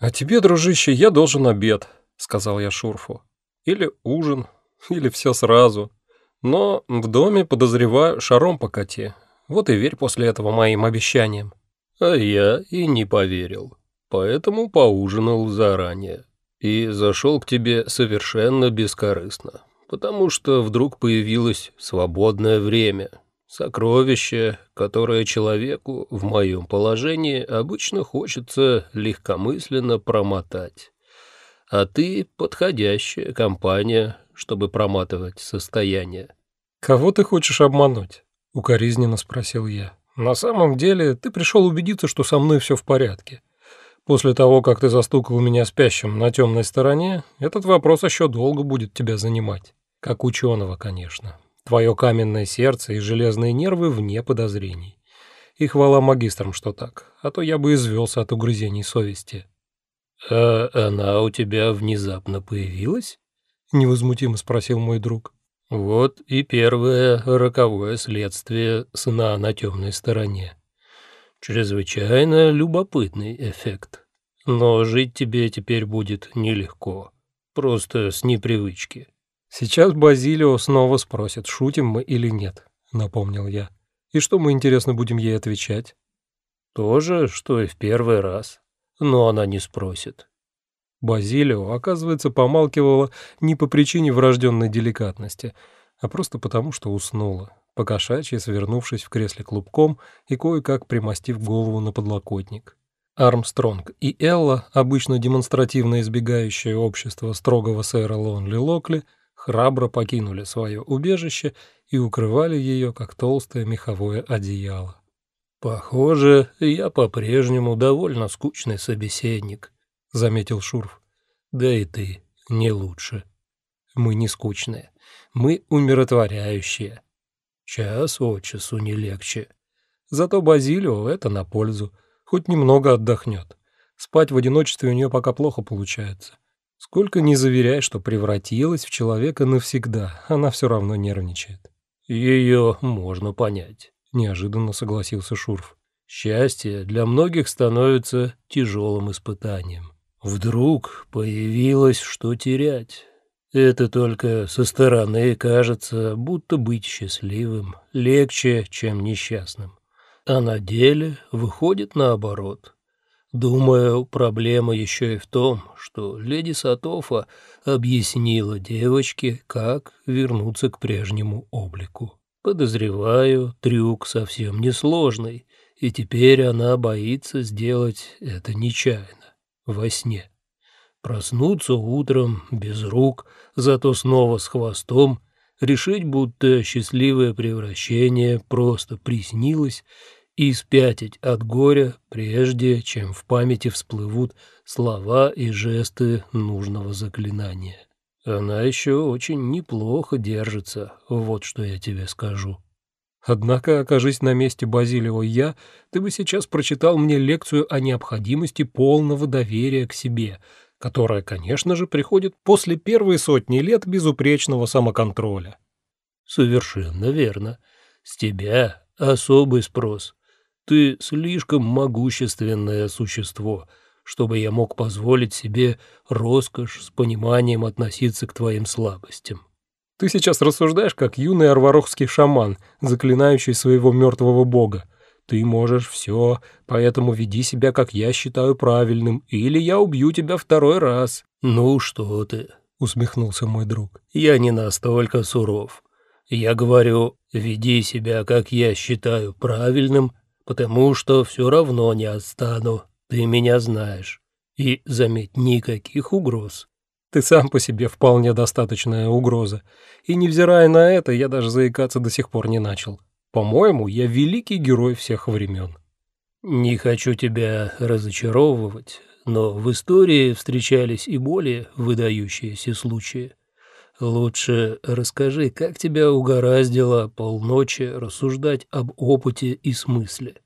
«А тебе, дружище, я должен обед», — сказал я Шурфу. «Или ужин, или все сразу. Но в доме, подозреваю, шаром покати. Вот и верь после этого моим обещаниям». А я и не поверил, поэтому поужинал заранее. И зашел к тебе совершенно бескорыстно, потому что вдруг появилось свободное время, сокровище, которое человеку в моем положении обычно хочется легкомысленно промотать. А ты подходящая компания, чтобы проматывать состояние. «Кого ты хочешь обмануть?» — укоризненно спросил я. «На самом деле ты пришел убедиться, что со мной все в порядке. После того, как ты застукал меня спящим на темной стороне, этот вопрос еще долго будет тебя занимать. Как ученого, конечно. Твое каменное сердце и железные нервы вне подозрений. И хвала магистрам, что так, а то я бы извелся от угрызений совести». «А она у тебя внезапно появилась?» — невозмутимо спросил мой друг. «Вот и первое роковое следствие сна на темной стороне. Чрезвычайно любопытный эффект. Но жить тебе теперь будет нелегко, просто с непривычки». «Сейчас Базилио снова спросит, шутим мы или нет», — напомнил я. «И что мы, интересно, будем ей отвечать?» «То же, что и в первый раз. Но она не спросит. Базилио, оказывается, помалкивала не по причине врожденной деликатности, а просто потому, что уснула, покошачьи свернувшись в кресле клубком и кое-как примостив голову на подлокотник. Армстронг и Элла, обычно демонстративно избегающие общества строгого сэра Лонли Локли, храбро покинули свое убежище и укрывали ее, как толстое меховое одеяло. «Похоже, я по-прежнему довольно скучный собеседник», — заметил Шурф. «Да и ты не лучше. Мы не скучные, мы умиротворяющие. Час от часу не легче. Зато Базилио это на пользу, хоть немного отдохнет. Спать в одиночестве у нее пока плохо получается. Сколько ни заверяй, что превратилась в человека навсегда, она все равно нервничает. Ее можно понять», — неожиданно согласился Шурф. «Счастье для многих становится тяжелым испытанием». Вдруг появилось, что терять. Это только со стороны кажется, будто быть счастливым легче, чем несчастным. А на деле выходит наоборот. Думаю, проблема еще и в том, что леди Сатофа объяснила девочке, как вернуться к прежнему облику. Подозреваю, трюк совсем несложный, и теперь она боится сделать это нечаянно во сне. Проснуться утром без рук, зато снова с хвостом, решить, будто счастливое превращение просто приснилось, и спятить от горя, прежде чем в памяти всплывут слова и жесты нужного заклинания. Она еще очень неплохо держится, вот что я тебе скажу. Однако, окажись на месте Базилио я, ты бы сейчас прочитал мне лекцию о необходимости полного доверия к себе, которая, конечно же, приходит после первой сотни лет безупречного самоконтроля. Совершенно верно. С тебя особый спрос. Ты слишком могущественное существо, чтобы я мог позволить себе роскошь с пониманием относиться к твоим слабостям. Ты сейчас рассуждаешь, как юный арварохский шаман, заклинающий своего мертвого бога. Ты можешь все, поэтому веди себя, как я считаю правильным, или я убью тебя второй раз». «Ну что ты», — усмехнулся мой друг, — «я не настолько суров. Я говорю, веди себя, как я считаю правильным, потому что все равно не отстану, ты меня знаешь. И, заметь, никаких угроз. Ты сам по себе вполне достаточная угроза. И невзирая на это, я даже заикаться до сих пор не начал. По-моему, я великий герой всех времен. Не хочу тебя разочаровывать, но в истории встречались и более выдающиеся случаи. Лучше расскажи, как тебя угораздило полночи рассуждать об опыте и смысле.